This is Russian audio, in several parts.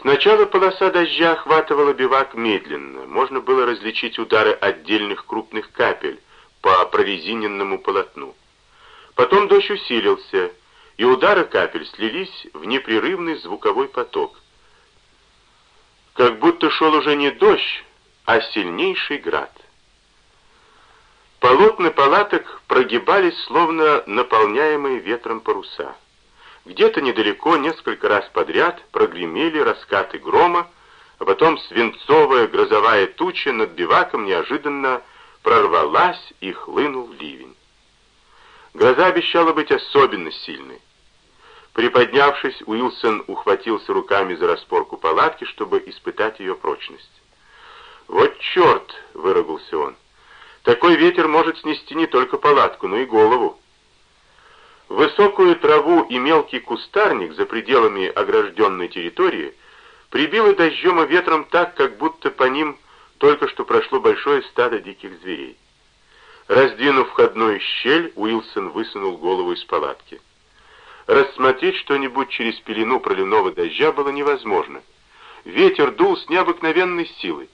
Сначала полоса дождя охватывала бивак медленно, можно было различить удары отдельных крупных капель по прорезиненному полотну. Потом дождь усилился, и удары капель слились в непрерывный звуковой поток. Как будто шел уже не дождь, а сильнейший град. Полотна палаток прогибались, словно наполняемые ветром паруса. Где-то недалеко несколько раз подряд прогремели раскаты грома, а потом свинцовая грозовая туча над биваком неожиданно прорвалась и хлынул ливень. Гроза обещала быть особенно сильной. Приподнявшись, Уилсон ухватился руками за распорку палатки, чтобы испытать ее прочность. «Вот черт!» — выругался он. «Такой ветер может снести не только палатку, но и голову». Высокую траву и мелкий кустарник за пределами огражденной территории прибило дождем и ветром так, как будто по ним только что прошло большое стадо диких зверей. Раздвинув входную щель, Уилсон высунул голову из палатки. Рассмотреть что-нибудь через пелену проливного дождя было невозможно. Ветер дул с необыкновенной силой.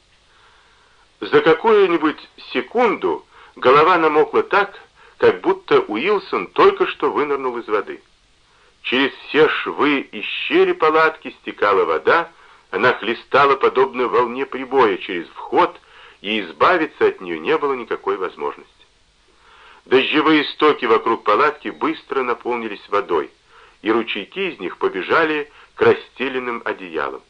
За какую-нибудь секунду голова намокла так, как будто Уилсон только что вынырнул из воды. Через все швы и щели палатки стекала вода, она хлестала подобно волне прибоя через вход, и избавиться от нее не было никакой возможности. Дождевые стоки вокруг палатки быстро наполнились водой, и ручейки из них побежали к расстеленным одеялам.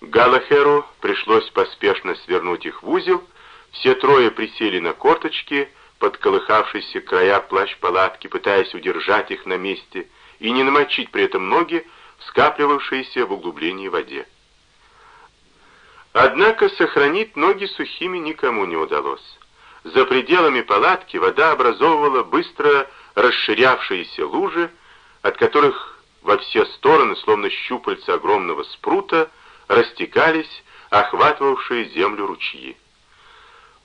Галахеру пришлось поспешно свернуть их в узел, все трое присели на корточки, под колыхавшиеся края плащ-палатки, пытаясь удержать их на месте и не намочить при этом ноги, скапливавшиеся в углублении воде. Однако сохранить ноги сухими никому не удалось. За пределами палатки вода образовывала быстро расширявшиеся лужи, от которых во все стороны, словно щупальца огромного спрута, растекались охватывавшие землю ручьи.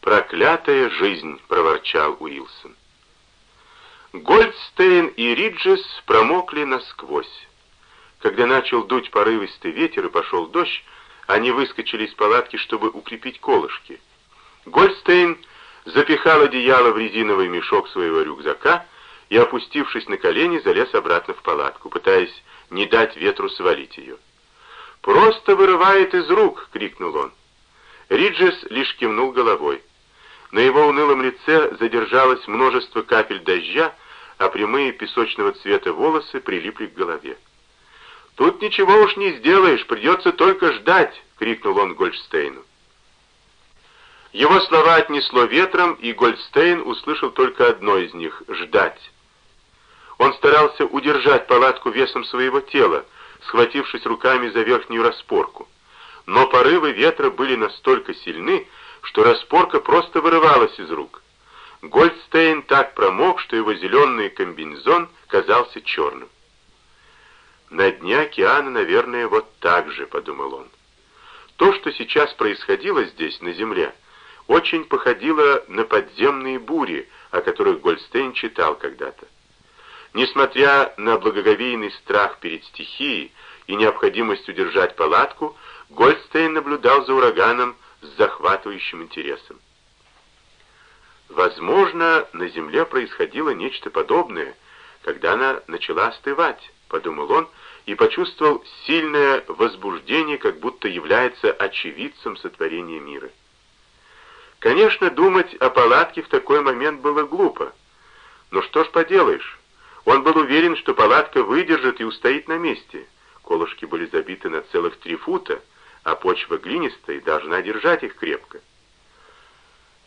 «Проклятая жизнь!» — проворчал Уилсон. Гольдстейн и Риджес промокли насквозь. Когда начал дуть порывистый ветер и пошел дождь, они выскочили из палатки, чтобы укрепить колышки. Гольдстейн запихал одеяло в резиновый мешок своего рюкзака и, опустившись на колени, залез обратно в палатку, пытаясь не дать ветру свалить ее. «Просто вырывает из рук!» — крикнул он. Риджес лишь кивнул головой. На его унылом лице задержалось множество капель дождя, а прямые песочного цвета волосы прилипли к голове. «Тут ничего уж не сделаешь, придется только ждать!» — крикнул он Гольдстейну. Его слова отнесло ветром, и Гольдстейн услышал только одно из них — «ждать». Он старался удержать палатку весом своего тела, схватившись руками за верхнюю распорку. Но порывы ветра были настолько сильны, что распорка просто вырывалась из рук. Гольдстейн так промок, что его зеленый комбинезон казался черным. «На дне океана, наверное, вот так же», — подумал он. То, что сейчас происходило здесь, на земле, очень походило на подземные бури, о которых Гольдстейн читал когда-то. Несмотря на благоговейный страх перед стихией и необходимость удержать палатку, Гольдстейн наблюдал за ураганом с захватывающим интересом. Возможно, на Земле происходило нечто подобное, когда она начала остывать, подумал он, и почувствовал сильное возбуждение, как будто является очевидцем сотворения мира. Конечно, думать о палатке в такой момент было глупо. Но что ж поделаешь, он был уверен, что палатка выдержит и устоит на месте. Колышки были забиты на целых три фута, а почва глинистая должна держать их крепко.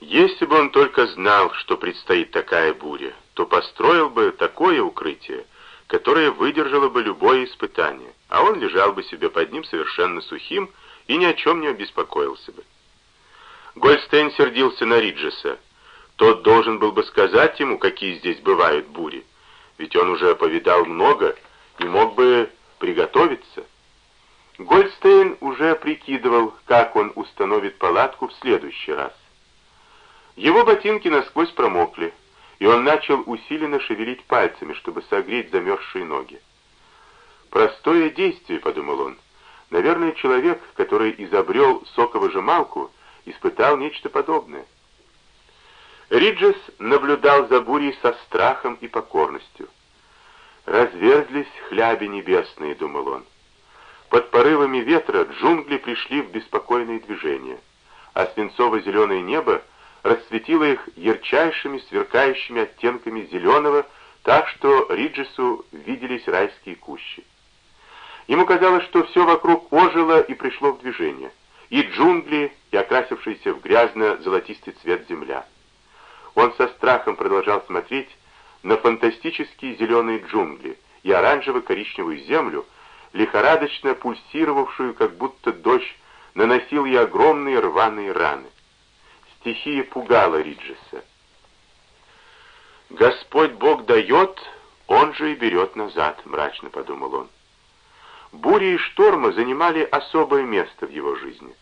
Если бы он только знал, что предстоит такая буря, то построил бы такое укрытие, которое выдержало бы любое испытание, а он лежал бы себе под ним совершенно сухим и ни о чем не обеспокоился бы. Гольдстейн сердился на Риджеса. Тот должен был бы сказать ему, какие здесь бывают бури ведь он уже повидал много и мог бы приготовиться. Гольдстейн уже прикидывал, как он установит палатку в следующий раз. Его ботинки насквозь промокли, и он начал усиленно шевелить пальцами, чтобы согреть замерзшие ноги. «Простое действие», — подумал он, — Наверное, человек, который изобрел соковыжималку, испытал нечто подобное. Риджес наблюдал за бурей со страхом и покорностью. «Разверзлись хляби небесные», — думал он. Под порывами ветра джунгли пришли в беспокойное движение, а свинцово-зеленое небо расцветило их ярчайшими сверкающими оттенками зеленого, так что Риджесу виделись райские кущи. Ему казалось, что все вокруг ожило и пришло в движение, и джунгли, и окрасившаяся в грязно-золотистый цвет земля. Он со страхом продолжал смотреть на фантастические зеленые джунгли и оранжево-коричневую землю, лихорадочно пульсировавшую, как будто дождь наносил ей огромные рваные раны. Стихия пугала Риджеса. «Господь Бог дает, Он же и берет назад», — мрачно подумал он. Бури и штормы занимали особое место в его жизни.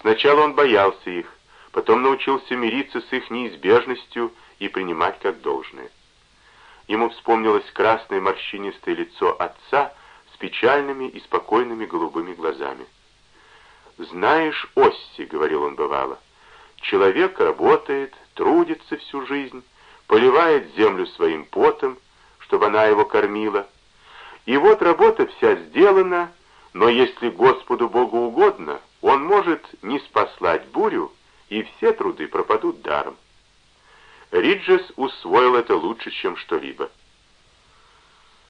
Сначала он боялся их, потом научился мириться с их неизбежностью и принимать как должное. Ему вспомнилось красное морщинистое лицо отца печальными и спокойными голубыми глазами. «Знаешь, Осси», — говорил он бывало, — «человек работает, трудится всю жизнь, поливает землю своим потом, чтобы она его кормила, и вот работа вся сделана, но если Господу Богу угодно, Он может не спаслать бурю, и все труды пропадут даром. Риджес усвоил это лучше, чем что-либо.